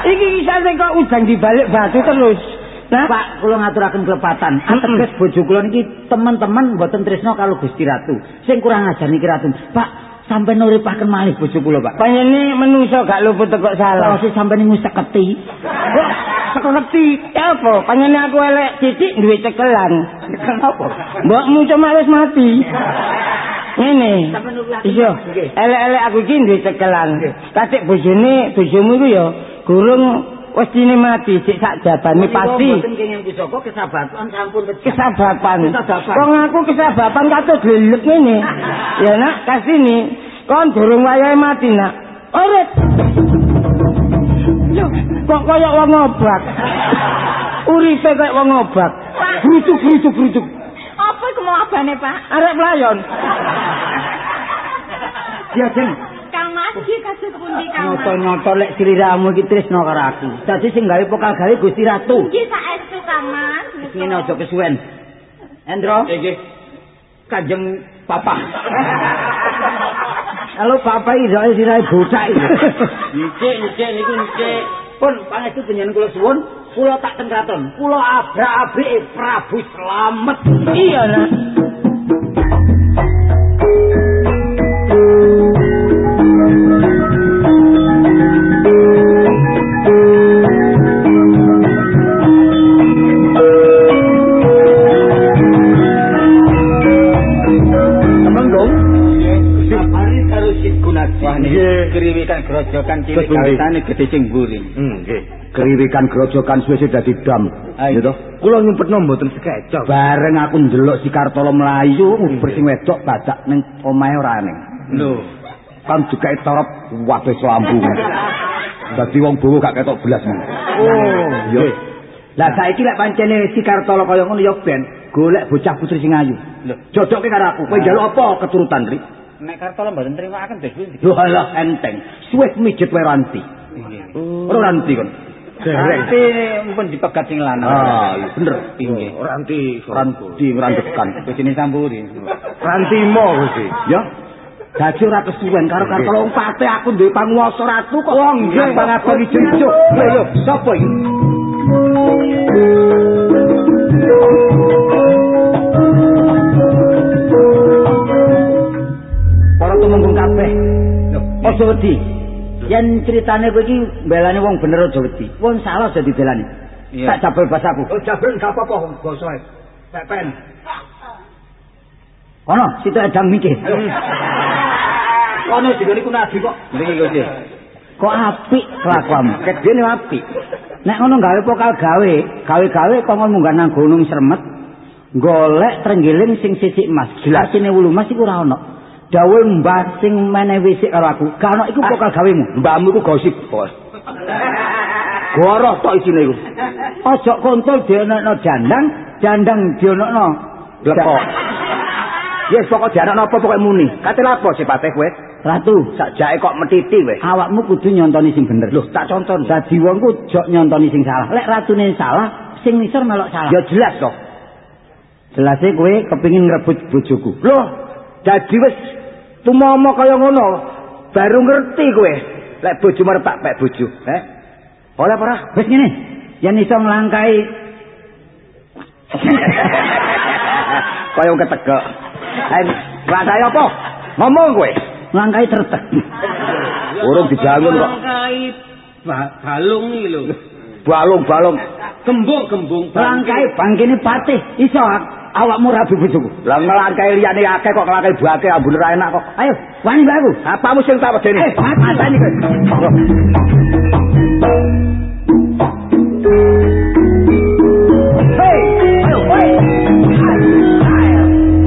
Iki kisah kok udang dibalik batu terus. Nah, Pak, kula ngaturaken kelepatan. Ateges bojo kula niki teman-teman mboten tresno kalau Gusti Ratu. Sing kurang ajar niki Ratu. Pak, sampai nuripaken malih bojo kula, Pak. panjene menungso gak luput kok salah. Sih sampai ning seketi. Kok sekerti apa? Panjene aku elek titik duwe cekelan. Kenapa? Mbokmu cuma wis mati. Ngene. Nuripaken. Iya, elek-elek aku iki duwe cekelan. Katik bojone, bojomu iku ya gurung wis dine mati sik sak jabane pasti. Kesabaran sampun. Kesabapan. Wong aku kesabapan katut lelek ngene. Ya nak, kasini. Kon durung wayahe mati nak. Urip. Kok kaya wong obak. Uripe kaya wong obak. Brutuk brutuk brutuk. Apa iku mau abane, Pak? Arek pelayon. Dia jeng. Kang Mas iki kados pundi, Kang Mas? Nyoto-nyoto lek sliramu iki tresno karo aku. Dadi sing gawe pokal gawe Gusti Ratu. Nggih saestu, Kang Mas. Ngene aja kesuwen. Endro, Nggih. Kanjeng Papa. Halo Papa iki soal sirahe botak iki. Nicik, nicik niku nicik. Pun pangestu panjenengan kula suwun, kula tak teng kraton. Kula abrak-abrike Prabu Slamet. Iya nak. Grojokan cilik gawetane gedhe sing mburi. Hmm, nggih. Kriwikan grojokan suwe dadi dam. Ayo. Gitu. Kula nyumpetno mboten sekecok. Bareng aku ndelok si Kartolo mlayu nguber sing wedok badak ning omahe ora ning. Lho. Kan juga torop wabe selambung. Dadi wong bowo gak ketok belas. Oh, Yo. Lah saiki lek pancene si Kartolo kaya ngono ya ben golek bocah putri sing ayu. Lho. Jodoke karo aku. Kowe njaluk apa keturutan, Ri? Nek Kartolo mboten nrimaken Des pundi? Lho alah enteng. Suwe mijet wae ranti. Ora ranti kon. Berarti mumpun dipegat sing lanang. Ah, iya bener. Inggih. Ranti, ranti ngrandekan. Bojone sampuri. Ranti mo Gusti. Ya. Dadi ora kesuwen karo Kartolo wong pate aku duwe panguwasa ratu kok. Wong nggih. Ngapa-ngapa iki jenjuk. Lho lho, sapa iki? Aja wedi. Yen critane kowe iki mbelane wong bener aja wedi. Wong salah aja dibelani. Iya. Tak jabel basaku. Oh, jabren gak apa-apa basa ae. Pepen. Kono, situ edang mikir. Kono digone ku nabi kok. Mriki Gusti. Kok apik kelakuanmu? Kedene apik. Nek ngono gawe pokal gawe, gawe-gawe kok ngono munggah nang gunung Sremet, golek trenggiling sing sisik emas. Jelasine wulu emas iku ora ono. Dawe mbah sing meneh wisik karo aku. Ono iku pokal gawemu. Mbahmu ku gosip, Bos. Goroh tok isine iku. Ojo kontol dionokno jandang, jandang dionokno Lekok. Yes, pokok jarak apa pokok muni. Kate lapo sipate kowe? Ratu, Sakjake kok metiti kowe. awakmu kudu nyontoni sing bener. Loh, tak contoh. Dadi wong ku ojo nyontoni sing salah. Lek ratune salah, sing nisor melok salah. Ya jelas toh. Jelase kowe kepengin ngrebut bojoku. Loh, dadi wis tumomo kaya ngono. Baru ngerti kowe. Lek bojo merepak pek bojo, eh? Oleh apa ora? Wis ngene, yen iso nglangkai Kaya wong ketegak. Rasane apa? Ngomong kowe. nglangkai tretek. Urung dibangun kok. Kai balung iki lho. Balung-balung. Gembung-gembung Nglangkai bangkene patih, iso awakmu rabi bojoku. Lah ngelangkai liyane akeh kok ngelangkai bake ambune ra enak kok. Ayo, wani mbak aku. Apamu sing tak wedeni? Eh, matani kowe. Hei, ayo, hei.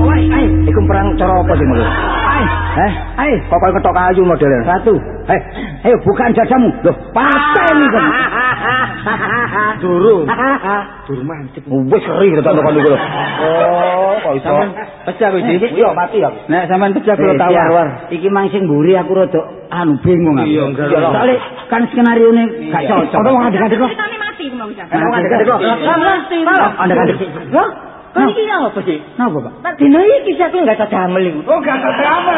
Oi, ayo, Iku perang cara apa sih menurut? Ayo, Eh, ayo. kok ketok kayu modelnya? Ratu, Eh, ayo bukan jajamu. Loh, pateni kon. durung. Durung mancep. Wis keri tekan tekan iku lho. Oh, kok iso. Sampeyan pecah Gusti. Iya, mati ya. Nek sampean pecah kula Eh. Siap. Iki mang sing mburi aku rada anu bingung aku. Iya. Soale kan skenario ne gak cocok. Ono wong adek-adek kok. Ceritane mati mau bisa. Ono wong adek-adek kok. Ngerti to. Adek-adek. Lho, kan iki apa sih? Napa, Pak? Tak dino iki aku enggak tak damel iku. Oh, gak ada apa.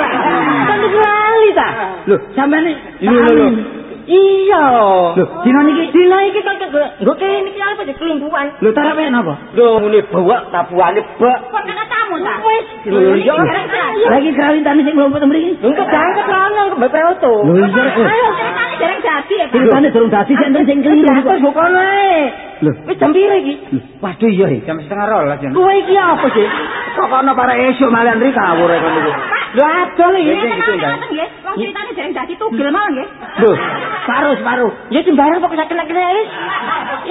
Kan iki lali ta. Lho, sampean iki Lho, lho, lho. Iya. Lho, dina niki dino iki nggo kene iki apa sih kelimpuan. lho tarape napa? Lho, ngene bawa tabuane bak. Kon kena tamu ta? Wis. Lho, iya. Lagi krawintane sing mlompot mriki. Engko jangkep lanang mbek auto. Lho, iya. eh. Ayo ceritane dereng dadi ya. Ceritane durung dadi sik enten sing keliru Jangkep kok. kok kono ae. Lho, Wis jam piro iki? waduh iya. Jam setengah rolas jam. Kowe iki apa sih? Kok kono para esuk malian ri kawur e kono iku. Lho adol iki. Nggih. Wong ceritane dereng dadi tugel mawon nggih. Lho, separuh separuh. Ya sembarang kok kena-kena wis.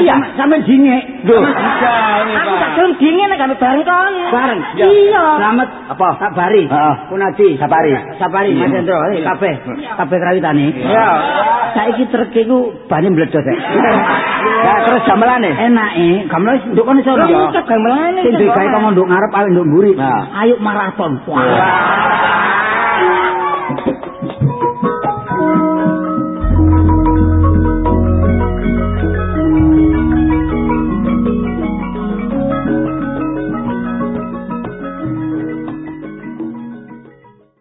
Iya, sampean dingek. Lho, Aku tak gelem dingin nek gawe bareng kon. bareng. Iya. Selamat Apa? Sabari. Heeh. Punadi. Sabari. Sabari Mas Hendro, eh kabeh. Kabeh krawitane. Iya. Saiki truk iku bane mledhos e. Lah terus gamelane. Enake, gamelan wis nduk kono iso. Lho, gamelane Sing duwe gawe kok nduk ngarep awe nduk mburi. Ayo maraton. Wah.